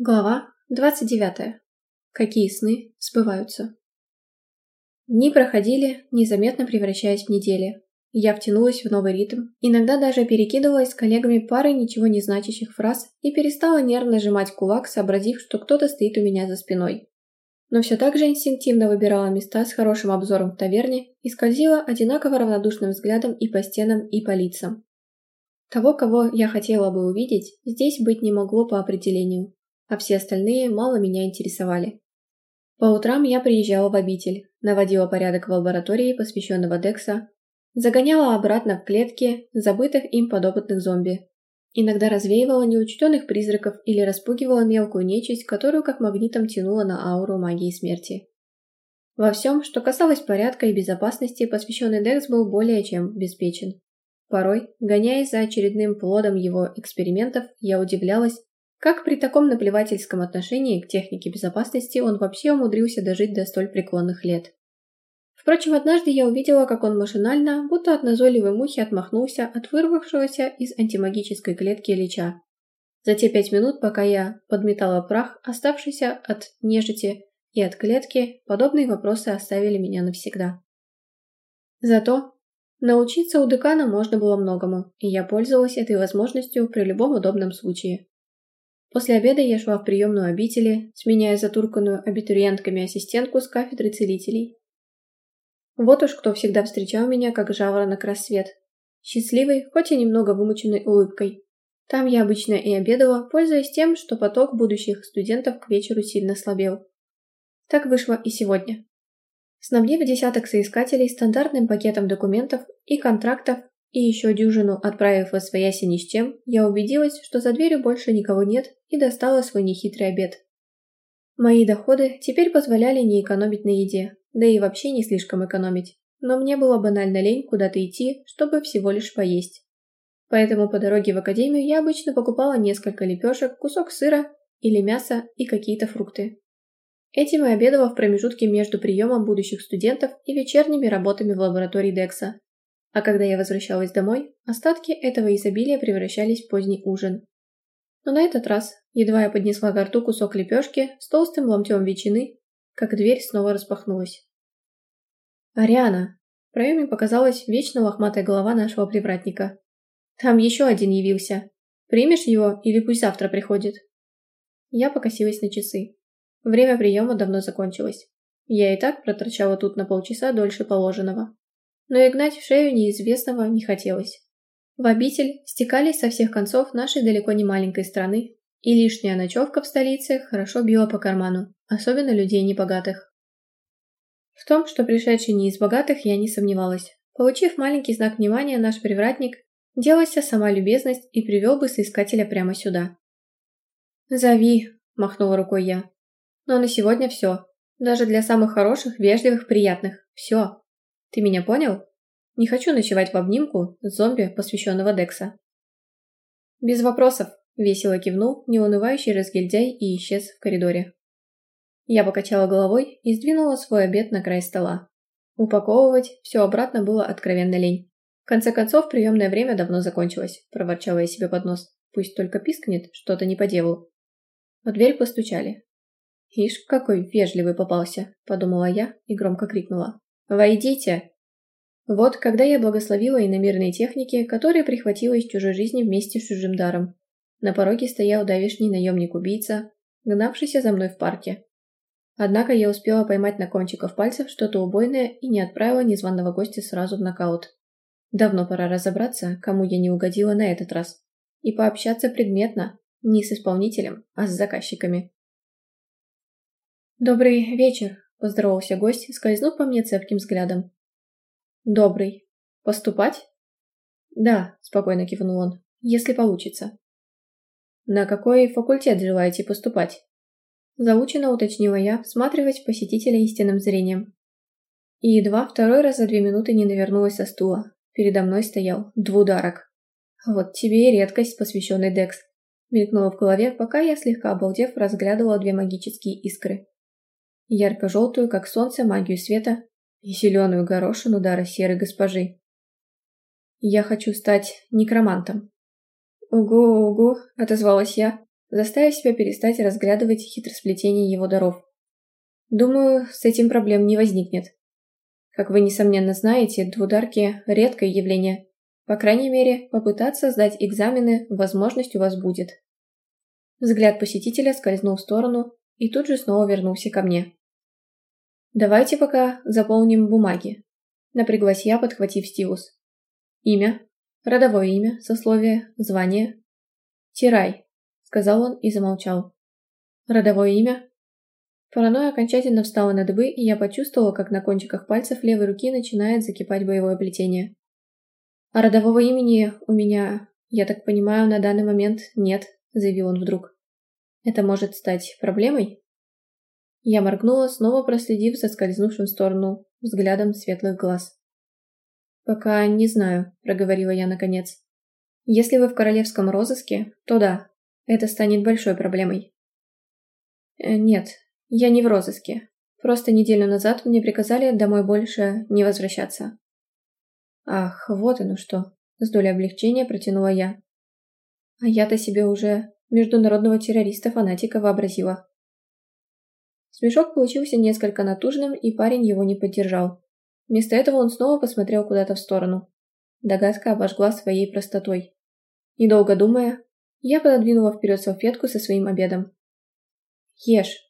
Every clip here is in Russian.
Глава 29. Какие сны сбываются? Дни проходили, незаметно превращаясь в недели. Я втянулась в новый ритм, иногда даже перекидывалась с коллегами парой ничего не значащих фраз и перестала нервно сжимать кулак, сообразив, что кто-то стоит у меня за спиной. Но все так же инстинктивно выбирала места с хорошим обзором в таверне и скользила одинаково равнодушным взглядом и по стенам, и по лицам. Того, кого я хотела бы увидеть, здесь быть не могло по определению, а все остальные мало меня интересовали. По утрам я приезжала в обитель, наводила порядок в лаборатории, посвященного Декса, загоняла обратно в клетки забытых им подопытных зомби. Иногда развеивала неучтенных призраков или распугивала мелкую нечисть, которую как магнитом тянула на ауру магии смерти. Во всем, что касалось порядка и безопасности, посвященный Декс был более чем обеспечен. Порой, гоняясь за очередным плодом его экспериментов, я удивлялась, как при таком наплевательском отношении к технике безопасности он вообще умудрился дожить до столь преклонных лет? Впрочем, однажды я увидела, как он машинально, будто от назойливой мухи отмахнулся от вырвавшегося из антимагической клетки Ильича. За те пять минут, пока я подметала прах, оставшийся от нежити и от клетки, подобные вопросы оставили меня навсегда. Зато научиться у декана можно было многому, и я пользовалась этой возможностью при любом удобном случае. После обеда я шла в приемную обители, сменяя затурканную абитуриентками ассистентку с кафедры целителей. Вот уж кто всегда встречал меня, как жаворонок рассвет. Счастливый, хоть и немного вымученной улыбкой. Там я обычно и обедала, пользуясь тем, что поток будущих студентов к вечеру сильно слабел. Так вышло и сегодня. Снабдив десяток соискателей стандартным пакетом документов и контрактов, и еще дюжину отправив во свояси ни с чем, я убедилась, что за дверью больше никого нет и достала свой нехитрый обед. Мои доходы теперь позволяли не экономить на еде, да и вообще не слишком экономить, но мне было банально лень куда-то идти, чтобы всего лишь поесть. Поэтому по дороге в академию я обычно покупала несколько лепешек, кусок сыра или мяса и какие-то фрукты. Этим и обедала в промежутке между приемом будущих студентов и вечерними работами в лаборатории Декса, а когда я возвращалась домой, остатки этого изобилия превращались в поздний ужин. Но на этот раз, едва я поднесла к рту кусок лепешки с толстым ломтем ветчины, как дверь снова распахнулась. «Ариана!» В проеме показалась вечно лохматая голова нашего привратника. «Там еще один явился. Примешь его или пусть завтра приходит?» Я покосилась на часы. Время приема давно закончилось. Я и так проторчала тут на полчаса дольше положенного но и гнать в шею неизвестного не хотелось. В обитель стекались со всех концов нашей далеко не маленькой страны, и лишняя ночевка в столице хорошо била по карману, особенно людей небогатых. В том, что пришедший не из богатых, я не сомневалась. Получив маленький знак внимания, наш привратник делался сама любезность и привел бы соискателя прямо сюда. «Зови», – махнула рукой я. «Но на сегодня все. Даже для самых хороших, вежливых, приятных. Все. Ты меня понял? Не хочу ночевать в обнимку с зомби, посвященного Декса. Без вопросов, весело кивнул неунывающий разгильдяй и исчез в коридоре. Я покачала головой и сдвинула свой обед на край стола. Упаковывать все обратно было откровенно лень. В конце концов, приемное время давно закончилось, проворчала я себе под нос. Пусть только пискнет что-то не по делу. В дверь постучали. «Ишь, какой вежливый попался», — подумала я и громко крикнула. «Войдите!» Вот когда я благословила иномирные техники, которые прихватила из чужой жизни вместе с чужим даром. На пороге стоял давишний наемник-убийца, гнавшийся за мной в парке. Однако я успела поймать на кончиках пальцев что-то убойное и не отправила незваного гостя сразу в нокаут. Давно пора разобраться, кому я не угодила на этот раз. И пообщаться предметно, не с исполнителем, а с заказчиками. «Добрый вечер», — поздоровался гость, скользнув по мне цепким взглядом. «Добрый. Поступать?» «Да», — спокойно кивнул он, — «если получится». «На какой факультет желаете поступать?» Заучено уточнила я, всматриваясь посетителя истинным зрением. И едва второй раз за две минуты не навернулась со стула. Передо мной стоял двударок. «Вот тебе и редкость, посвященный Декс», — мелькнула в голове, пока я, слегка обалдев, разглядывала две магические искры ярко-желтую, как солнце, магию света и зеленую горошину дара серой госпожи. «Я хочу стать некромантом». «Угу-угу», — отозвалась я, заставив себя перестать разглядывать хитросплетение его даров. Думаю, с этим проблем не возникнет. Как вы, несомненно, знаете, двударки – редкое явление. По крайней мере, попытаться сдать экзамены возможность у вас будет. Взгляд посетителя скользнул в сторону и тут же снова вернулся ко мне. «Давайте пока заполним бумаги», – напряглась я, подхватив стилус. «Имя, родовое имя, сословие, звание». «Тирай», – сказал он и замолчал. «Родовое имя?» Паранойя окончательно встала на дыбы, и я почувствовала, как на кончиках пальцев левой руки начинает закипать боевое плетение. «А родового имени у меня, я так понимаю, на данный момент нет», – заявил он вдруг. «Это может стать проблемой?» Я моргнула, снова проследив за скользнувшим в сторону взглядом светлых глаз. «Пока не знаю», — проговорила я наконец. «Если вы в королевском розыске, то да, это станет большой проблемой». Э, «Нет, я не в розыске. Просто неделю назад мне приказали домой больше не возвращаться». «Ах, вот оно что!» — с долей облегчения протянула я. «А я-то себе уже международного террориста-фанатика вообразила». Смешок получился несколько натужным, и парень его не поддержал. Вместо этого он снова посмотрел куда-то в сторону. Догадка обожгла своей простотой. Недолго думая, я пододвинула вперед салфетку со своим обедом. «Ешь».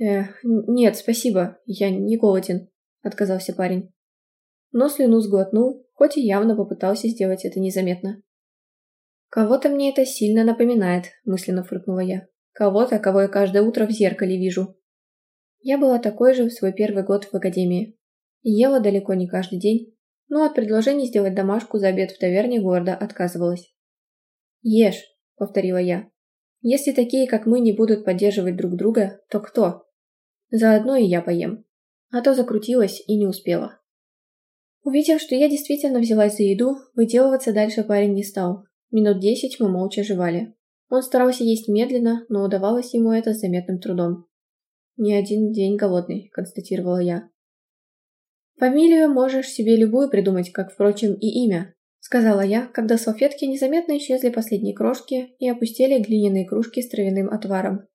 «Э, нет, спасибо, я не голоден», — отказался парень. Но слюну сглотнул, хоть и явно попытался сделать это незаметно. «Кого-то мне это сильно напоминает», — мысленно фыркнула я. Кого-то, кого я каждое утро в зеркале вижу. Я была такой же в свой первый год в академии. Ела далеко не каждый день, но от предложения сделать домашку за обед в таверне города отказывалась. «Ешь», — повторила я. «Если такие, как мы, не будут поддерживать друг друга, то кто? Заодно и я поем. А то закрутилась и не успела». Увидев, что я действительно взялась за еду, выделываться дальше парень не стал. Минут десять мы молча жевали. Он старался есть медленно, но удавалось ему это с заметным трудом. «Не один день голодный», — констатировала я. «Фамилию можешь себе любую придумать, как, впрочем, и имя», — сказала я, когда салфетки незаметно исчезли последние крошки и опустили глиняные кружки с травяным отваром.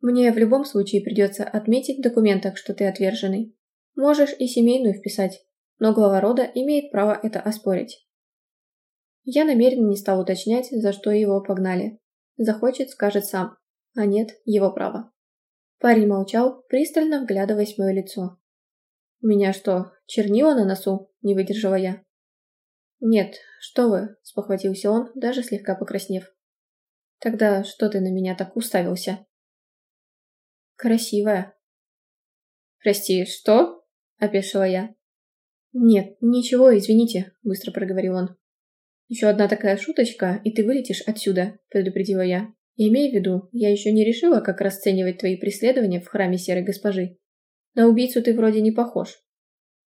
«Мне в любом случае придется отметить в документах, что ты отверженный. Можешь и семейную вписать, но глава рода имеет право это оспорить. Я намеренно не стал уточнять, за что его погнали. Захочет, скажет сам. А нет, его право. Парень молчал, пристально вглядываясь в мое лицо. «У меня что, чернила на носу?» – не выдержала я. «Нет, что вы», – спохватился он, даже слегка покраснев. «Тогда что ты на меня так уставился?» «Красивая». «Прости, что?» – опешила я. «Нет, ничего, извините», – быстро проговорил он. «Еще одна такая шуточка, и ты вылетишь отсюда», — предупредила я. «И имей в виду, я еще не решила, как расценивать твои преследования в храме Серой Госпожи. На убийцу ты вроде не похож.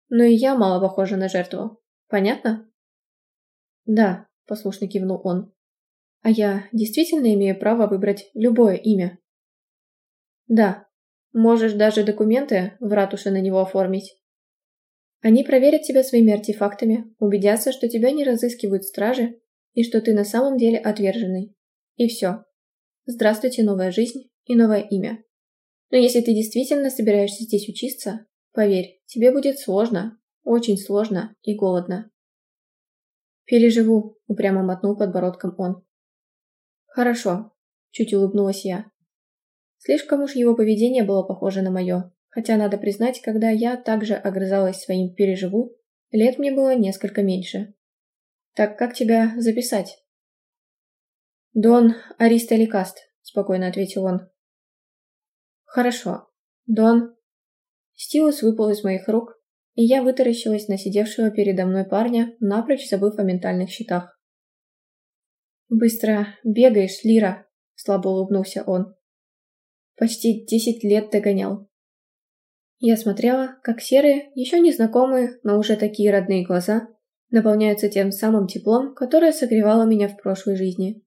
Но и я мало похожа на жертву. Понятно?» «Да», — послушно кивнул он. «А я действительно имею право выбрать любое имя?» «Да. Можешь даже документы в ратуше на него оформить. Они проверят тебя своими артефактами, убедятся, что тебя не разыскивают стражи и что ты на самом деле отверженный. И все. Здравствуйте, новая жизнь и новое имя. Но если ты действительно собираешься здесь учиться, поверь, тебе будет сложно, очень сложно и голодно. «Переживу», — упрямо мотнул подбородком он. «Хорошо», — чуть улыбнулась я. Слишком уж его поведение было похоже на мое, Хотя, надо признать, когда я также огрызалась своим «переживу», лет мне было несколько меньше. «Так как тебя записать?» «Дон Аристоликаст», — спокойно ответил он. «Хорошо. Дон...» Стилус выпал из моих рук, и я вытаращилась на сидевшего передо мной парня, напрочь забыв о ментальных щитах. «Быстро бегаешь, Лира», — слабо улыбнулся он. «Почти десять лет догонял. Я смотрела, как серые, еще незнакомые, но уже такие родные глаза наполняются тем самым теплом, которое согревало меня в прошлой жизни.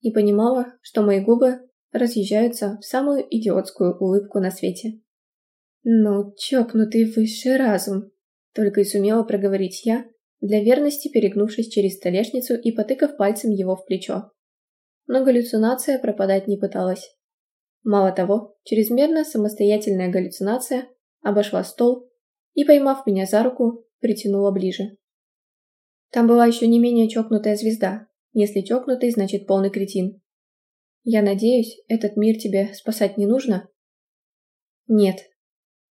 И понимала, что мои губы разъезжаются в самую идиотскую улыбку на свете. «Ну, чокнутый высший разум!» Только и сумела проговорить я, для верности перегнувшись через столешницу и потыкав пальцем его в плечо. но галлюцинация пропадать не пыталась. Мало того, чрезмерно самостоятельная галлюцинация обошла стол и, поймав меня за руку, притянула ближе. Там была еще не менее чокнутая звезда. Если чокнутый, значит полный кретин. Я надеюсь, этот мир тебе спасать не нужно? Нет.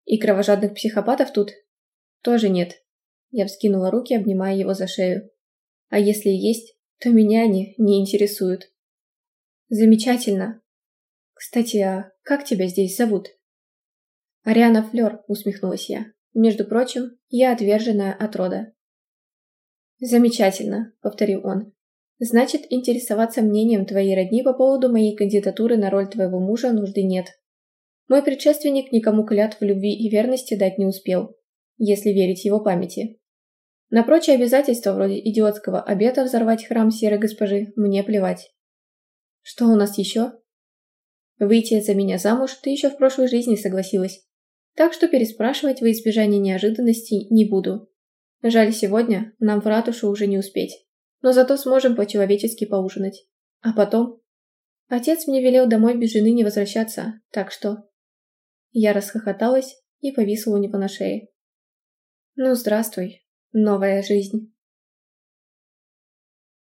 И кровожадных психопатов тут? Тоже нет. Я вскинула руки, обнимая его за шею. А если есть, то меня они не интересуют. Замечательно. Кстати, а как тебя здесь зовут? Ариана Флёр, усмехнулась я. Между прочим, я отверженная от рода. «Замечательно», — повторил он. «Значит, интересоваться мнением твоей родни по поводу моей кандидатуры на роль твоего мужа нужды нет. Мой предшественник никому клятв в любви и верности дать не успел, если верить его памяти. На прочие обязательства вроде идиотского обета взорвать храм серой госпожи мне плевать. Что у нас еще? Выйти за меня замуж ты еще в прошлой жизни согласилась, так что переспрашивать во избежание неожиданностей не буду. Жаль, сегодня нам в ратушу уже не успеть. Но зато сможем по-человечески поужинать. А потом... Отец мне велел домой без жены не возвращаться, так что... Я расхохоталась и повисла у него на шее. Ну, здравствуй, новая жизнь.